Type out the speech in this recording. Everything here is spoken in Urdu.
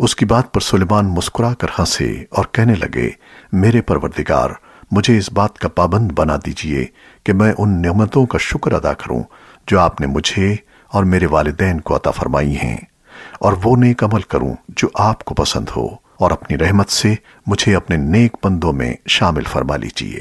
اس کی بات پر سلیمان مسکرا کر ہنسے اور کہنے لگے، میرے پروردگار، مجھے اس بات کا پابند بنا دیجیے کہ میں ان نعمتوں کا شکر ادا کروں جو آپ نے مجھے اور میرے والدین کو عطا فرمائی ہیں، اور وہ نیک عمل کروں جو آپ کو پسند ہو اور اپنی رحمت سے مجھے اپنے نیک بندوں میں شامل فرما لیجیے۔